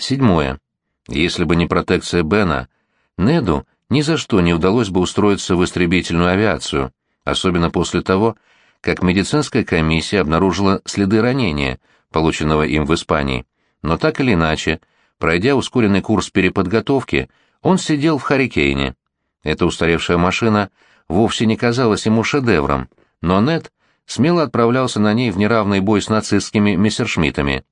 Седьмое. Если бы не протекция Бена, Неду ни за что не удалось бы устроиться в истребительную авиацию, особенно после того, как медицинская комиссия обнаружила следы ранения, полученного им в Испании. Но так или иначе, пройдя ускоренный курс переподготовки, он сидел в Харикейне. Эта устаревшая машина вовсе не казалась ему шедевром, но Нед смело отправлялся на ней в неравный бой с нацистскими мессершмиттами.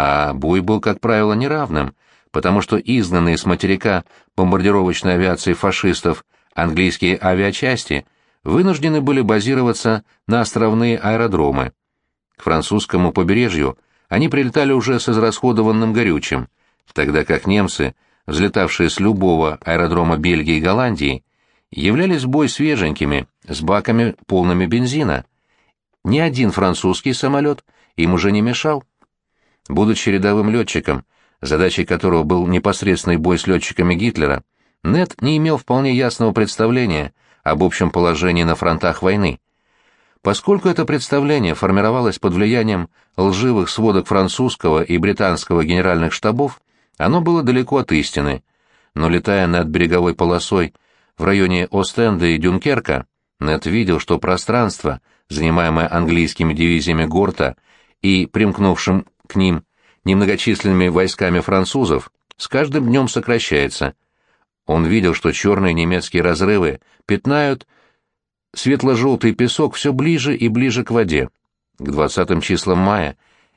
А бой был, как правило, неравным, потому что изгнанные с материка бомбардировочной авиации фашистов английские авиачасти вынуждены были базироваться на островные аэродромы. К французскому побережью они прилетали уже с израсходованным горючим, тогда как немцы, взлетавшие с любого аэродрома Бельгии и Голландии, являлись бой свеженькими, с баками полными бензина. Ни один французский самолет им уже не мешал. Будучи рядовым летчиком, задачей которого был непосредственный бой с летчиками Гитлера, Нет не имел вполне ясного представления об общем положении на фронтах войны. Поскольку это представление формировалось под влиянием лживых сводок французского и британского генеральных штабов, оно было далеко от истины, но летая над береговой полосой в районе Остенда и Дюнкерка, Нет видел, что пространство, занимаемое английскими дивизиями Горта и примкнувшим к ним немногочисленными войсками французов, с каждым днем сокращается. Он видел, что черные немецкие разрывы пятнают светло-желтый песок все ближе и ближе к воде. К 20 числам мая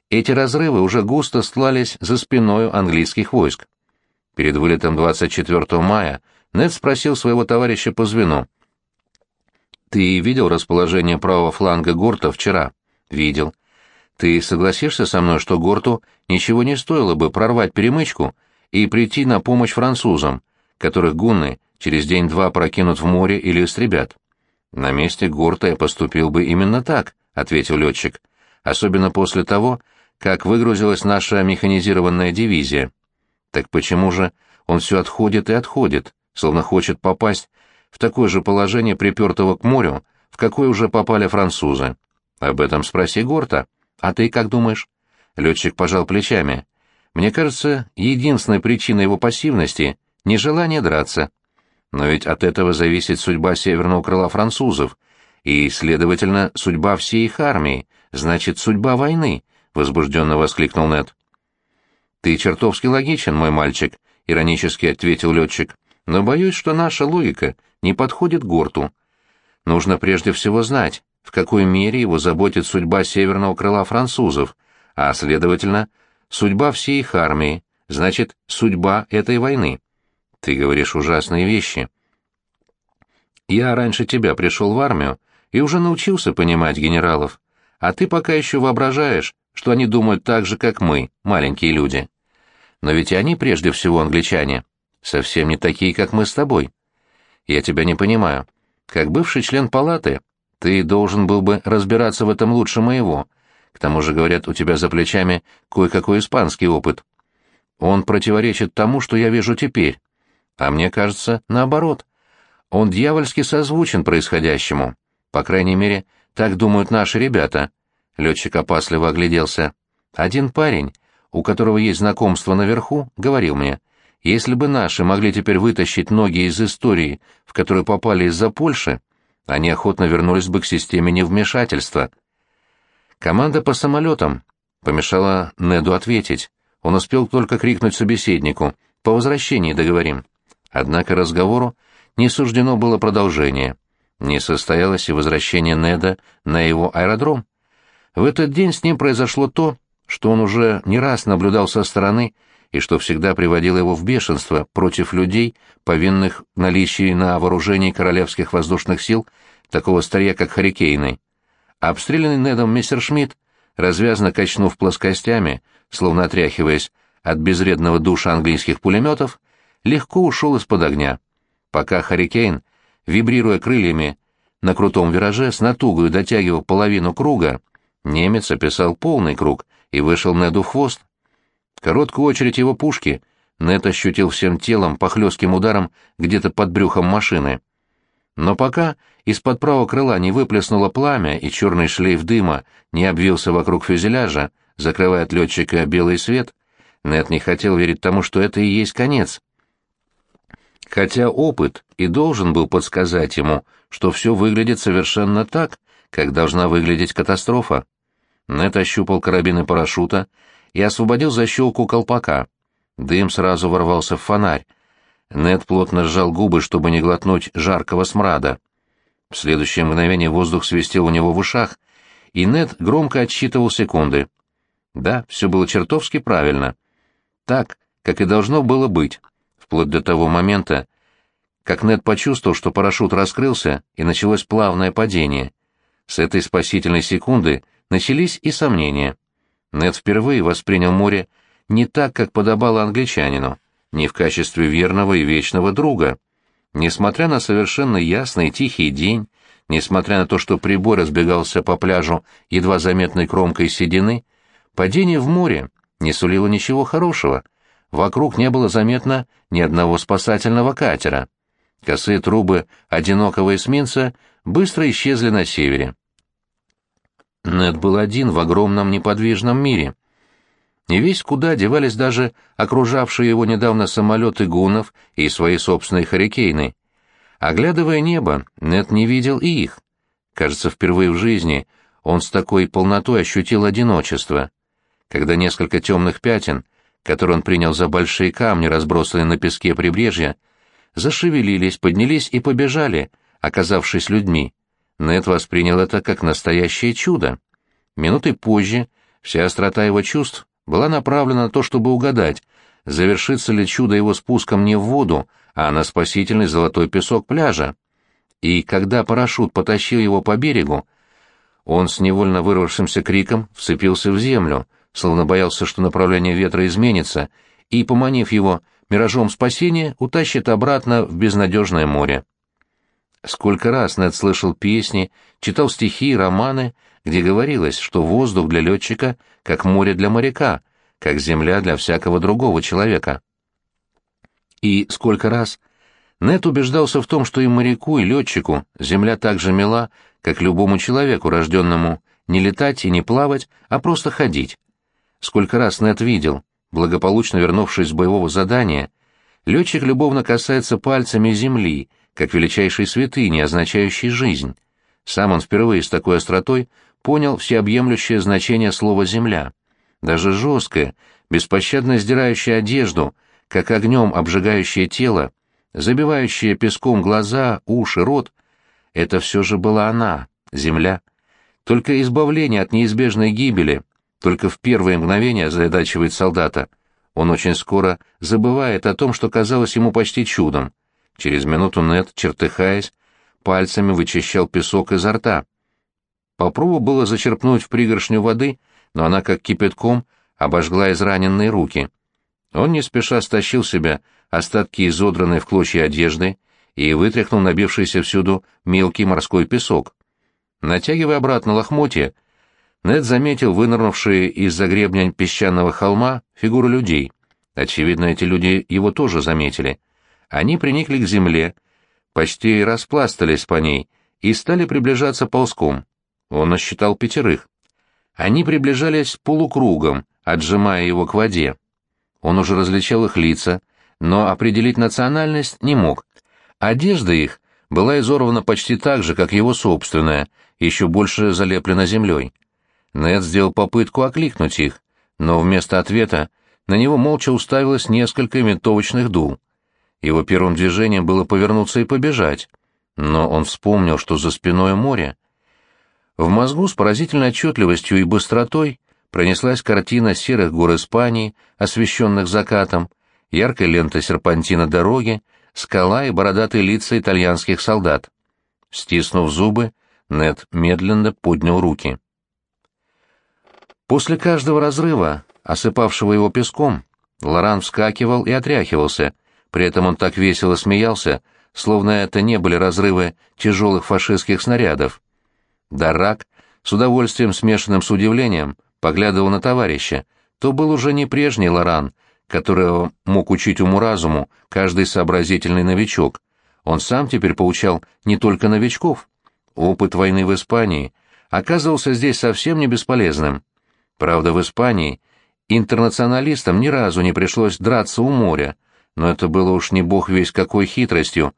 эти разрывы уже густо стлались за спиною английских войск. Перед вылетом 24 мая Нед спросил своего товарища по звену. «Ты видел расположение правого фланга Горта вчера?» «Видел. Ты согласишься со мной, что Горту ничего не стоило бы прорвать перемычку и прийти на помощь французам, которых гунны через день-два прокинут в море или истребят?» «На месте Горта я поступил бы именно так», — ответил летчик. «Особенно после того, как выгрузилась наша механизированная дивизия. Так почему же он все отходит и отходит, словно хочет попасть в такое же положение припертого к морю, в какое уже попали французы? Об этом спроси Горта. А ты как думаешь?» Летчик пожал плечами. «Мне кажется, единственной причиной его пассивности — нежелание драться». Но ведь от этого зависит судьба северного крыла французов, и, следовательно, судьба всей их армии, значит, судьба войны, — возбужденно воскликнул Нед. «Ты чертовски логичен, мой мальчик», — иронически ответил летчик, — «но боюсь, что наша логика не подходит Горту. Нужно прежде всего знать, в какой мере его заботит судьба северного крыла французов, а, следовательно, судьба всей их армии, значит, судьба этой войны. Ты говоришь ужасные вещи. Я раньше тебя пришел в армию и уже научился понимать генералов, а ты пока еще воображаешь, что они думают так же, как мы, маленькие люди. Но ведь они прежде всего англичане, совсем не такие, как мы с тобой. Я тебя не понимаю. Как бывший член палаты, ты должен был бы разбираться в этом лучше моего. К тому же, говорят, у тебя за плечами кое-какой испанский опыт. Он противоречит тому, что я вижу теперь. А мне кажется, наоборот. Он дьявольски созвучен происходящему. По крайней мере, так думают наши ребята. Летчик опасливо огляделся. Один парень, у которого есть знакомство наверху, говорил мне, если бы наши могли теперь вытащить ноги из истории, в которую попали из-за Польши, они охотно вернулись бы к системе невмешательства. Команда по самолетам помешала Неду ответить. Он успел только крикнуть собеседнику «По возвращении договорим». Однако разговору не суждено было продолжение. Не состоялось и возвращение Неда на его аэродром. В этот день с ним произошло то, что он уже не раз наблюдал со стороны и что всегда приводило его в бешенство против людей, повинных наличии на вооружении королевских воздушных сил такого старья, как Харикейны. Обстрелянный Недом Мессершмитт, развязно качнув плоскостями, словно отряхиваясь от безредного душа английских пулеметов, легко ушел из-под огня, пока Харикейн, вибрируя крыльями, на крутом вираже с натугой дотягивал половину круга, немец описал полный круг и вышел Неду в хвост. Короткую очередь его пушки Нед ощутил всем телом по хлестким ударам где-то под брюхом машины. Но пока из-под правого крыла не выплеснуло пламя и черный шлейф дыма не обвился вокруг фюзеляжа, закрывая от летчика белый свет, Нед не хотел верить тому, что это и есть конец. Хотя опыт и должен был подсказать ему, что все выглядит совершенно так, как должна выглядеть катастрофа. Нед ощупал карабины парашюта и освободил защелку колпака. Дым сразу ворвался в фонарь. Нед плотно сжал губы, чтобы не глотнуть жаркого смрада. В следующее мгновение воздух свистел у него в ушах, и Нед громко отсчитывал секунды. Да, все было чертовски правильно. Так, как и должно было быть, вплоть до того момента, как Нед почувствовал, что парашют раскрылся, и началось плавное падение. С этой спасительной секунды начались и сомнения. Нед впервые воспринял море не так, как подобало англичанину, не в качестве верного и вечного друга. Несмотря на совершенно ясный тихий день, несмотря на то, что прибой разбегался по пляжу едва заметной кромкой седины, падение в море не сулило ничего хорошего. Вокруг не было заметно ни одного спасательного катера. Косые трубы одинокого эсминца быстро исчезли на севере. Нед был один в огромном неподвижном мире. Не весь куда девались даже окружавшие его недавно самолеты гунов и свои собственные харикейны. Оглядывая небо, Нед не видел и их. Кажется, впервые в жизни он с такой полнотой ощутил одиночество. Когда несколько темных пятен, которые он принял за большие камни, разбросанные на песке прибрежья, зашевелились, поднялись и побежали, оказавшись людьми. Нед воспринял это как настоящее чудо. Минутой позже вся острота его чувств была направлена на то, чтобы угадать, завершится ли чудо его спуском не в воду, а на спасительный золотой песок пляжа. И когда парашют потащил его по берегу, он с невольно вырвавшимся криком вцепился в землю, словно боялся, что направление ветра изменится, и, поманив его миражом спасения, утащит обратно в безнадежное море. Сколько раз Нед слышал песни, читал стихи и романы, где говорилось, что воздух для летчика как море для моряка, как земля для всякого другого человека. И сколько раз Нед убеждался в том, что и моряку, и летчику земля так же мила, как любому человеку, рожденному не летать и не плавать, а просто ходить. Сколько раз Нед видел, благополучно вернувшись с боевого задания, летчик любовно касается пальцами земли, как величайшей святыни, означающей жизнь. Сам он впервые с такой остротой понял всеобъемлющее значение слова «земля». Даже жесткое, беспощадно сдирающее одежду, как огнем обжигающее тело, забивающее песком глаза, уши, рот, это все же была она, земля. Только избавление от неизбежной гибели, только в первые мгновения озадачивает солдата. Он очень скоро забывает о том, что казалось ему почти чудом. Через минуту Нед, чертыхаясь, пальцами вычищал песок изо рта. Попробовал было зачерпнуть в пригоршню воды, но она как кипятком обожгла израненные руки. Он не спеша стащил себя остатки изодранной в клочья одежды и вытряхнул набившийся всюду мелкий морской песок. Натягивая обратно лохмотья, Нед заметил вынырнувшие из-за гребня песчаного холма фигуры людей. Очевидно, эти люди его тоже заметили. Они приникли к земле, почти распластались по ней и стали приближаться ползком. Он насчитал пятерых. Они приближались полукругом, отжимая его к воде. Он уже различал их лица, но определить национальность не мог. Одежда их была изорвана почти так же, как его собственная, еще больше залеплена землей. Нед сделал попытку окликнуть их, но вместо ответа на него молча уставилось несколько винтовочных дул. Его первым движением было повернуться и побежать, но он вспомнил, что за спиной море. В мозгу с поразительной отчетливостью и быстротой пронеслась картина серых гор Испании, освещенных закатом, яркая лента серпантина дороги, скала и бородатые лица итальянских солдат. Стиснув зубы, Нед медленно поднял руки. После каждого разрыва, осыпавшего его песком, Лоран вскакивал и отряхивался, при этом он так весело смеялся, словно это не были разрывы тяжелых фашистских снарядов. Дарак, с удовольствием смешанным с удивлением, поглядывал на товарища. То был уже не прежний Лоран, которого мог учить уму-разуму каждый сообразительный новичок. Он сам теперь поучал не только новичков. Опыт войны в Испании оказывался здесь совсем не бесполезным. Правда, в Испании интернационалистам ни разу не пришлось драться у моря, но это было уж не бог весь какой хитростью,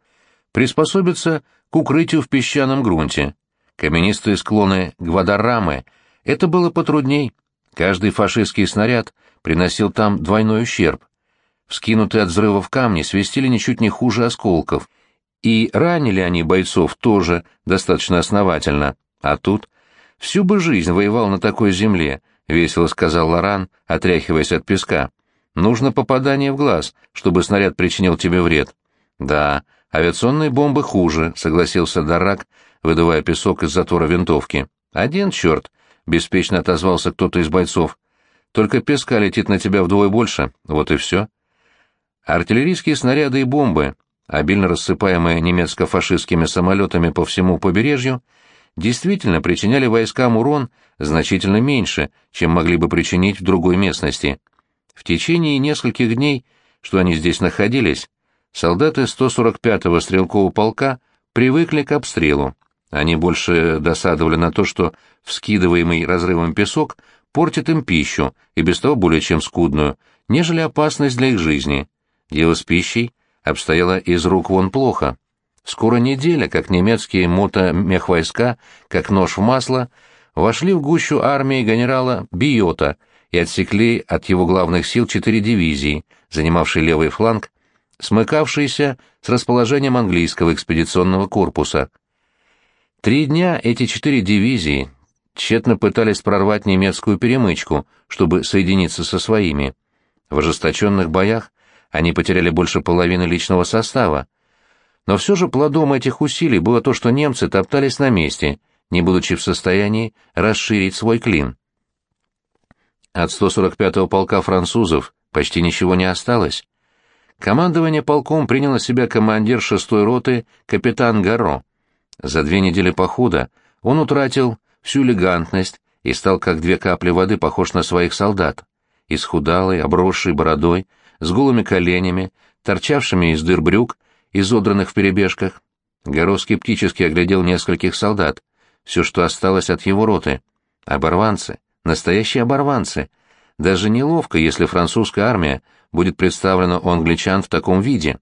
приспособиться к укрытию в песчаном грунте. Каменистые склоны Гвадарамы — это было потрудней. Каждый фашистский снаряд приносил там двойной ущерб. Вскинутые от взрывов камни свистели ничуть не хуже осколков, и ранили они бойцов тоже достаточно основательно. А тут всю бы жизнь воевал на такой земле, — весело сказал Лоран, отряхиваясь от песка. Нужно попадание в глаз, чтобы снаряд причинил тебе вред. Да, авиационные бомбы хуже, согласился Дарак, выдувая песок из затвора винтовки. Один черт, беспечно отозвался кто-то из бойцов. Только песка летит на тебя вдвое больше, вот и все. Артиллерийские снаряды и бомбы, обильно рассыпаемые немецко-фашистскими самолетами по всему побережью, действительно причиняли войскам урон значительно меньше, чем могли бы причинить в другой местности. В течение нескольких дней, что они здесь находились, солдаты 145-го стрелкового полка привыкли к обстрелу. Они больше досадовали на то, что вскидываемый разрывом песок портит им пищу, и без того более чем скудную, нежели опасность для их жизни. Дело с пищей обстояло из рук вон плохо. Скоро неделя, как немецкие мотомехвойска, как нож в масло, вошли в гущу армии генерала Биота — и отсекли от его главных сил четыре дивизии, занимавшие левый фланг, смыкавшиеся с расположением английского экспедиционного корпуса. Три дня эти четыре дивизии тщетно пытались прорвать немецкую перемычку, чтобы соединиться со своими. В ожесточенных боях они потеряли больше половины личного состава. Но все же плодом этих усилий было то, что немцы топтались на месте, не будучи в состоянии расширить свой клин. От 145-го полка французов почти ничего не осталось. Командование полком принял на себя командир 6-й роты капитан Гаро. За две недели похода он утратил всю элегантность и стал как две капли воды похож на своих солдат. Исхудалый, обросший бородой, с голыми коленями, торчавшими из дыр брюк, изодранных в перебежках. Горо скептически оглядел нескольких солдат, все, что осталось от его роты. Оборванцы, Настоящие оборванцы. Даже неловко, если французская армия будет представлена у англичан в таком виде.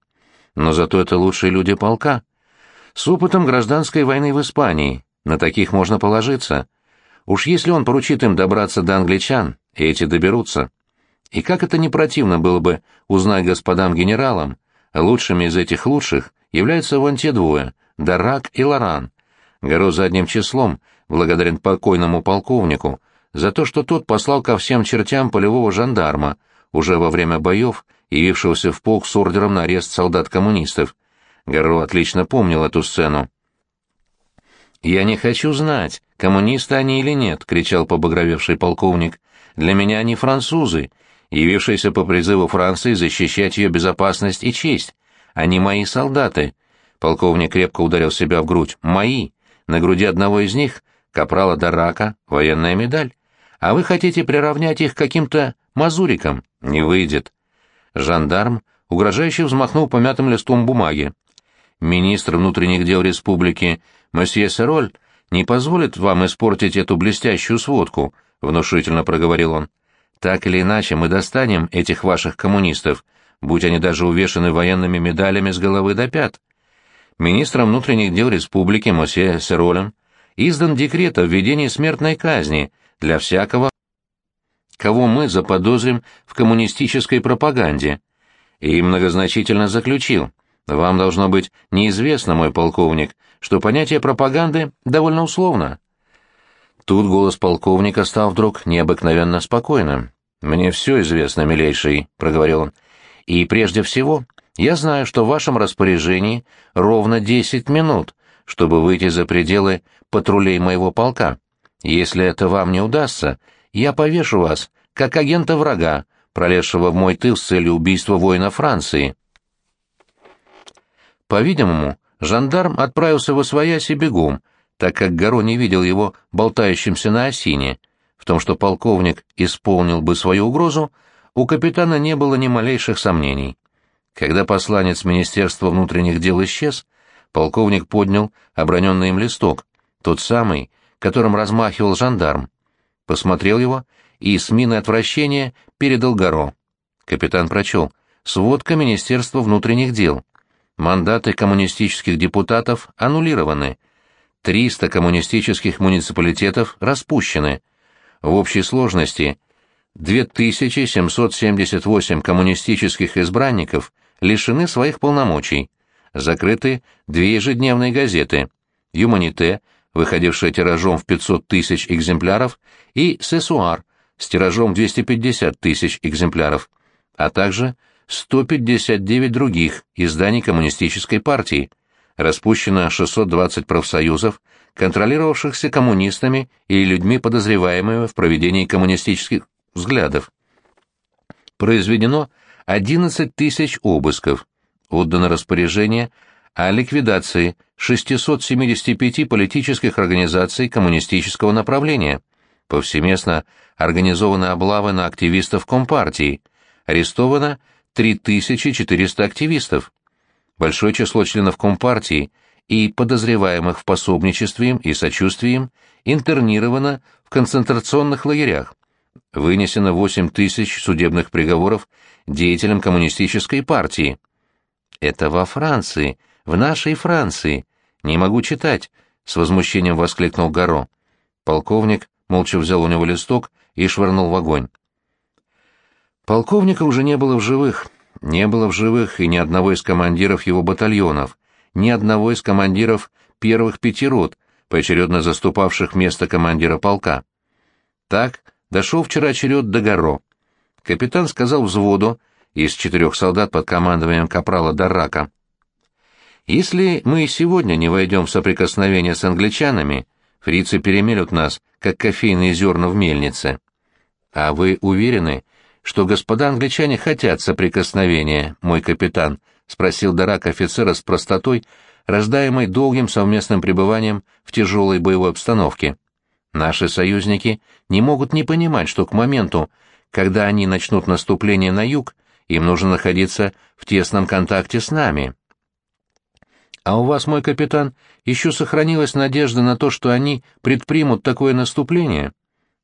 Но зато это лучшие люди полка. С опытом гражданской войны в Испании. На таких можно положиться. Уж если он поручит им добраться до англичан, и эти доберутся. И как это не противно было бы узнать господам генералам, лучшими из этих лучших являются вон те двое, Дарак и Лоран. Горо задним числом, благодарен покойному полковнику, за то, что тот послал ко всем чертям полевого жандарма, уже во время боев, явившегося в полк с ордером на арест солдат-коммунистов. Гарро отлично помнил эту сцену. «Я не хочу знать, коммунисты они или нет», — кричал побагровевший полковник. «Для меня они французы, явившиеся по призыву Франции защищать ее безопасность и честь. Они мои солдаты». Полковник крепко ударил себя в грудь. «Мои. На груди одного из них, капрала Дарака, военная медаль а вы хотите приравнять их к каким-то мазурикам. Не выйдет. Жандарм угрожающе взмахнул помятым листом бумаги. Министр внутренних дел республики месье Сероль не позволит вам испортить эту блестящую сводку, внушительно проговорил он. Так или иначе мы достанем этих ваших коммунистов, будь они даже увешаны военными медалями с головы до пят. Министром внутренних дел республики месье Серолем издан декрет о введении смертной казни для всякого, кого мы заподозрим в коммунистической пропаганде. И многозначительно заключил, вам должно быть неизвестно, мой полковник, что понятие пропаганды довольно условно. Тут голос полковника стал вдруг необыкновенно спокойным. «Мне все известно, милейший», — проговорил он. «И прежде всего, я знаю, что в вашем распоряжении ровно десять минут, чтобы выйти за пределы патрулей моего полка. Если это вам не удастся, я повешу вас, как агента врага, пролезшего в мой тыл с целью убийства воина Франции. По-видимому, жандарм отправился в Освояси бегом, так как Горо не видел его болтающимся на осине. В том, что полковник исполнил бы свою угрозу, у капитана не было ни малейших сомнений. Когда посланец Министерства внутренних дел исчез, полковник поднял оброненный им листок, тот самый, которым размахивал жандарм, посмотрел его и с миной отвращения передал Горо. Капитан прочел. Сводка Министерства внутренних дел. Мандаты коммунистических депутатов аннулированы. 300 коммунистических муниципалитетов распущены. В общей сложности 2778 коммунистических избранников лишены своих полномочий. Закрыты две ежедневные газеты «Юманите», выходившая тиражом в 500 тысяч экземпляров, и «Сесуар» с тиражом 250 тысяч экземпляров, а также 159 других изданий коммунистической партии. Распущено 620 профсоюзов, контролировавшихся коммунистами и людьми, подозреваемыми в проведении коммунистических взглядов. Произведено 11 тысяч обысков, отдано распоряжение о ликвидации 675 политических организаций коммунистического направления. Повсеместно организованы облавы на активистов Компартии, арестовано 3400 активистов. Большое число членов Компартии и подозреваемых в пособничестве им и сочувствии им интернировано в концентрационных лагерях вынесено 8 тысяч судебных приговоров деятелям коммунистической партии. Это во Франции, в нашей Франции. Не могу читать, с возмущением воскликнул Гаро. Полковник молча взял у него листок и швырнул в огонь. Полковника уже не было в живых. Не было в живых и ни одного из командиров его батальонов, ни одного из командиров первых пяти рот, поочередно заступавших место командира полка. Так Дошел вчера черед до Горо. Капитан сказал взводу из четырех солдат под командованием капрала Дарака. «Если мы сегодня не войдем в соприкосновение с англичанами, фрицы перемелют нас, как кофейные зерна в мельнице. А вы уверены, что господа англичане хотят соприкосновения, мой капитан?» — спросил Дарак офицера с простотой, рождаемой долгим совместным пребыванием в тяжелой боевой обстановке. Наши союзники не могут не понимать, что к моменту, когда они начнут наступление на юг, им нужно находиться в тесном контакте с нами. А у вас, мой капитан, еще сохранилась надежда на то, что они предпримут такое наступление?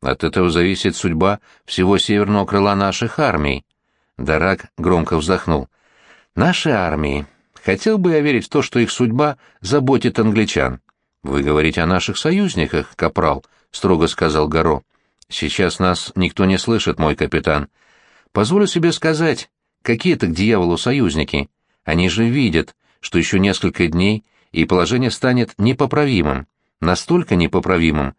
От этого зависит судьба всего северного крыла наших армий. Дарак громко вздохнул. Наши армии. Хотел бы я верить в то, что их судьба заботит англичан. Вы говорите о наших союзниках, капрал, — строго сказал Горо. «Сейчас нас никто не слышит, мой капитан. Позволю себе сказать, какие это к дьяволу союзники. Они же видят, что еще несколько дней, и положение станет непоправимым, настолько непоправимым,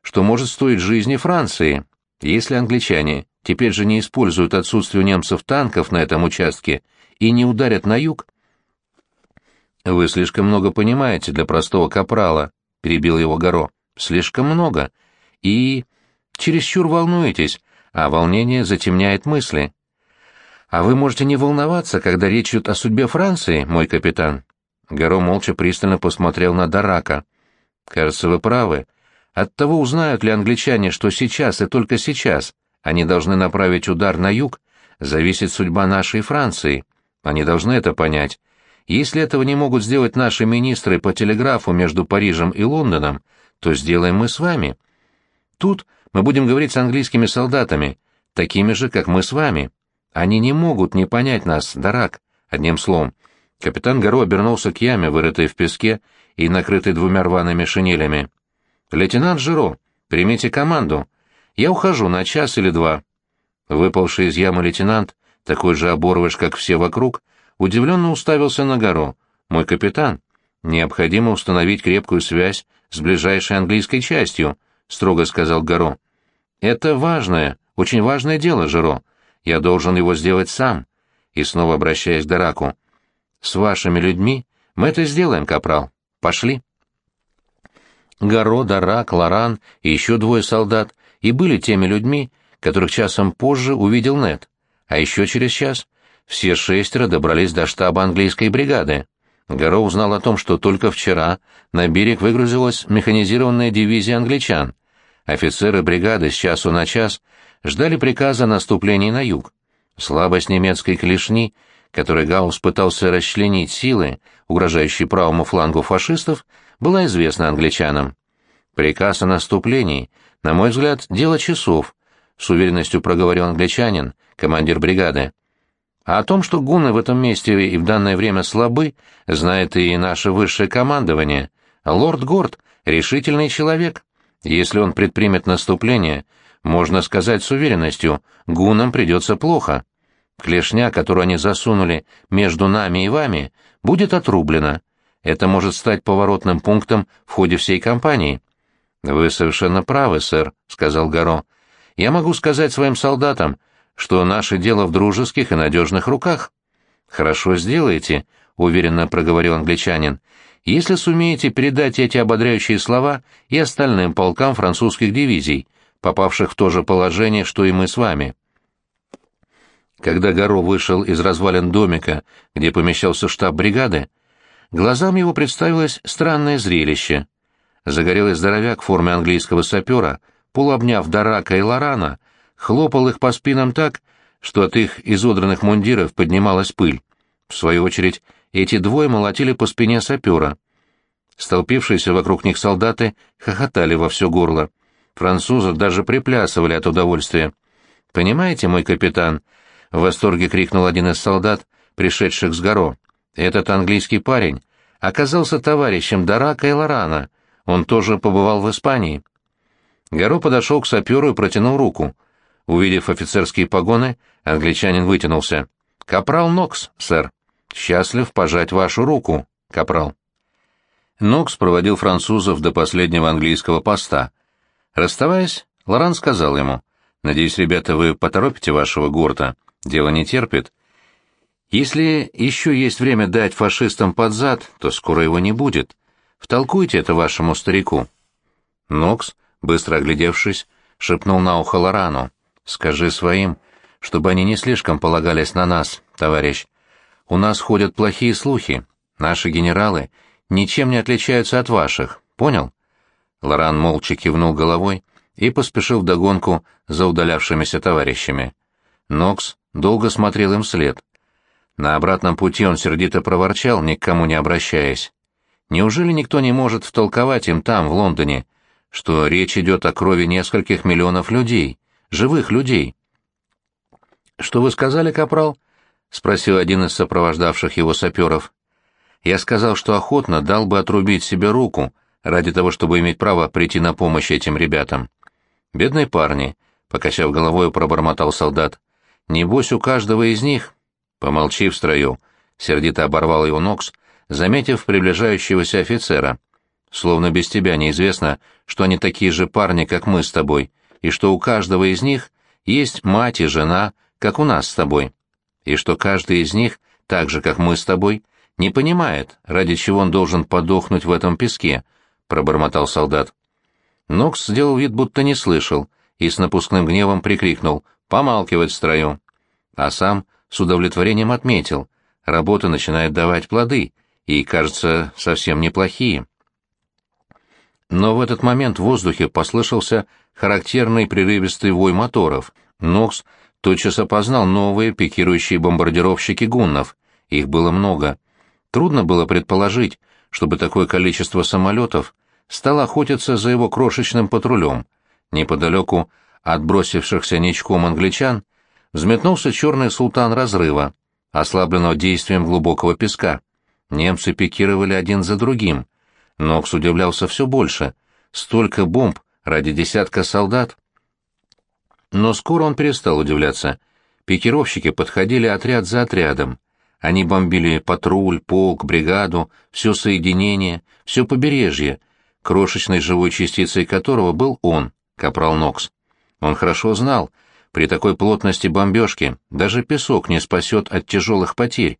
что может стоить жизни Франции, если англичане теперь же не используют отсутствие у немцев танков на этом участке и не ударят на юг. «Вы слишком много понимаете для простого капрала», — перебил его Горо. Слишком много. И чересчур волнуетесь, а волнение затемняет мысли. А вы можете не волноваться, когда речь идет о судьбе Франции, мой капитан. Горо молча пристально посмотрел на Дарака. Кажется, вы правы. От того, узнают ли англичане, что сейчас и только сейчас они должны направить удар на юг, зависит судьба нашей Франции. Они должны это понять. Если этого не могут сделать наши министры по телеграфу между Парижем и Лондоном, то сделаем мы с вами. Тут мы будем говорить с английскими солдатами, такими же, как мы с вами. Они не могут не понять нас, Дарак, одним словом. Капитан Горо обернулся к яме, вырытой в песке и накрытой двумя рваными шинелями. «Лейтенант Жиро, примите команду. Я ухожу на час или два». Выпалший из ямы лейтенант, такой же оборвыш, как все вокруг, удивленно уставился на Горо. «Мой капитан, необходимо установить крепкую связь с ближайшей английской частью», — строго сказал Гаро. «Это важное, очень важное дело, Жиро. Я должен его сделать сам». И снова обращаясь к Дараку. «С вашими людьми мы это сделаем, капрал. Пошли». Гаро, Дарак, Лоран и еще двое солдат и были теми людьми, которых часом позже увидел Нет. А еще через час все шестеро добрались до штаба английской бригады. Гаро узнал о том, что только вчера на берег выгрузилась механизированная дивизия англичан. Офицеры бригады с часу на час ждали приказа о наступлении на юг. Слабость немецкой клешни, которой Гаусс пытался расчленить силы, угрожающие правому флангу фашистов, была известна англичанам. Приказ о наступлении, на мой взгляд, дело часов. с уверенностью проговорил англичанин, командир бригады. А о том, что гунны в этом месте и в данное время слабы, знает и наше высшее командование. Лорд Горд — решительный человек. Если он предпримет наступление, можно сказать с уверенностью, гуннам придется плохо. Клешня, которую они засунули между нами и вами, будет отрублена. Это может стать поворотным пунктом в ходе всей кампании. «Вы совершенно правы, сэр», — сказал Гаро. «Я могу сказать своим солдатам, что наше дело в дружеских и надежных руках». «Хорошо сделаете», — уверенно проговорил англичанин, «если сумеете передать эти ободряющие слова и остальным полкам французских дивизий, попавших в то же положение, что и мы с вами». Когда Гаро вышел из развалин домика, где помещался штаб бригады, глазам его представилось странное зрелище. Загорелый здоровяк в форме английского сапера, полуобняв Дарака и Лорана, хлопал их по спинам так, что от их изодранных мундиров поднималась пыль. В свою очередь, эти двое молотили по спине сапера. Столпившиеся вокруг них солдаты хохотали во все горло. Французы даже приплясывали от удовольствия. «Понимаете, мой капитан?» В восторге крикнул один из солдат, пришедших с горо. Этот английский парень оказался товарищем Дарака и Лорана. Он тоже побывал в Испании. Горо подошел к саперу и протянул руку. Увидев офицерские погоны, англичанин вытянулся. «Капрал Нокс, сэр. Счастлив пожать вашу руку, капрал». Нокс проводил французов до последнего английского поста. Расставаясь, Лоран сказал ему, «Надеюсь, ребята, вы поторопите вашего Горта. Дело не терпит. Если еще есть время дать фашистам под зад, то скоро его не будет. Втолкуйте это вашему старику. Нокс, быстро оглядевшись, шепнул на ухо Лорану. «Скажи своим, чтобы они не слишком полагались на нас, товарищ. У нас ходят плохие слухи. Наши генералы ничем не отличаются от ваших. Понял?» Лоран молча кивнул головой и поспешил вдогонку за удалявшимися товарищами. Нокс долго смотрел им вслед. На обратном пути он сердито проворчал, никому не обращаясь. Неужели никто не может втолковать им там, в Лондоне, что речь идет о крови нескольких миллионов людей, живых людей? «Что вы сказали, капрал?» — спросил один из сопровождавших его саперов. «Я сказал, что охотно дал бы отрубить себе руку ради того, чтобы иметь право прийти на помощь этим ребятам». «Бедные парни», — покачав головой, пробормотал солдат. Небось, у каждого из них... Помолчи в строю, — сердито оборвал его Нокс, заметив приближающегося офицера. Словно без тебя неизвестно, что они такие же парни, как мы с тобой, и что у каждого из них есть мать и жена, как у нас с тобой, и что каждый из них, так же, как мы с тобой, не понимает, ради чего он должен подохнуть в этом песке, — пробормотал солдат. Нокс сделал вид, будто не слышал, и с напускным гневом прикрикнул помалкивать в строю. А сам с удовлетворением отметил, работа начинает давать плоды, и, кажется, совсем неплохие. Но в этот момент в воздухе послышался характерный прерывистый вой моторов. Нокс тотчас опознал новые пикирующие бомбардировщики гуннов. Их было много. Трудно было предположить, чтобы такое количество самолетов стало охотиться за его крошечным патрулем. Неподалеку отбросившихся ничком англичан, взметнулся черный султан разрыва, ослабленного действием глубокого песка. Немцы пикировали один за другим. Нокс удивлялся все больше. Столько бомб ради десятка солдат. Но скоро он перестал удивляться. Пикировщики подходили отряд за отрядом. Они бомбили патруль, полк, бригаду, все соединение, все побережье, крошечной живой частицей которого был он, капрал Нокс. Он хорошо знал, при такой плотности бомбежки даже песок не спасет от тяжелых потерь.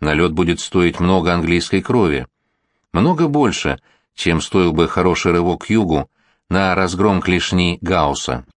Налет будет стоить много английской крови. Много больше, чем стоил бы хороший рывок к югу на разгром клешни Гаусса.